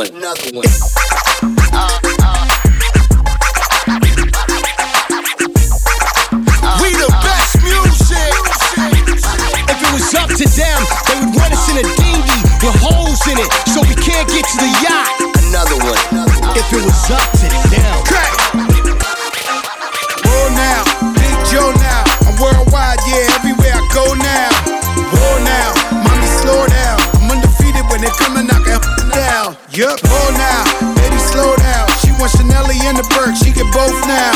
another one, another one. We the best music. If it was up to them, they would run us in a dinghy with holes in it so we can't get to the yacht. Another one. If it was up Yup, roll now, baby slow down. She wants Chanelli and the Burke, she get both now.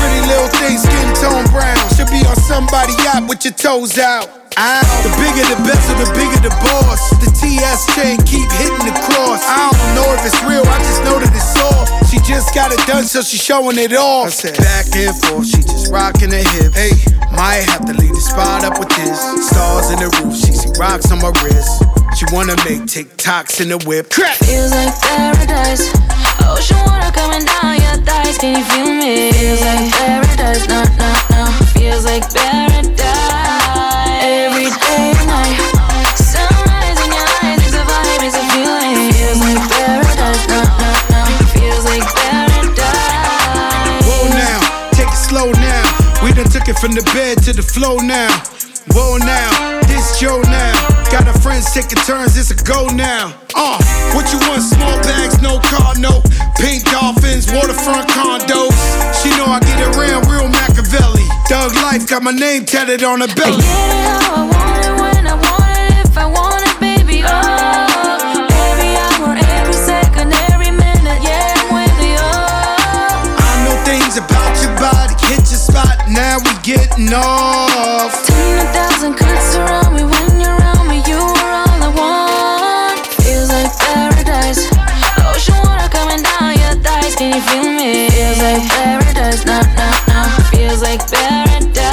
Pretty little thing, skin tone brown. Should be on somebody yacht with your toes out. Ow. The bigger the bezel, the bigger the boss. The TS chain keep hitting the cross. I don't know if it's real, I just know that it's all. She just got it done, so she showing it off. I said back and forth, she just rocking the hip. Hey, might have to leave the spot up with this. Stars in the roof, she see rocks on my wrist. She wanna make TikToks in the whip. Crack. Feels like paradise. Oh, Ocean water coming down your thighs. Can you feel me? Feels like paradise. No, no, no. Feels like paradise. Every day and night. Sunrise in your eyes. It's a vibe. It's a feeling. Feels like paradise. No, no, no. Feels like paradise. Whoa now, take it slow now. We done took it from the bed to the floor now. Whoa now, this Joe now. Got our friends taking turns, it's a go now. Uh, what you want? Small bags, no car, no Pink dolphins, waterfront condos. She know I get around real Machiavelli. Doug life, got my name tatted on her belly. I get it how I want it when I want it if I want it, baby. Oh. about your body, hit your spot. Now we getting off. Ten thousand cuts around. you feel me? Feels like paradise, nah, nah, nah Feels like paradise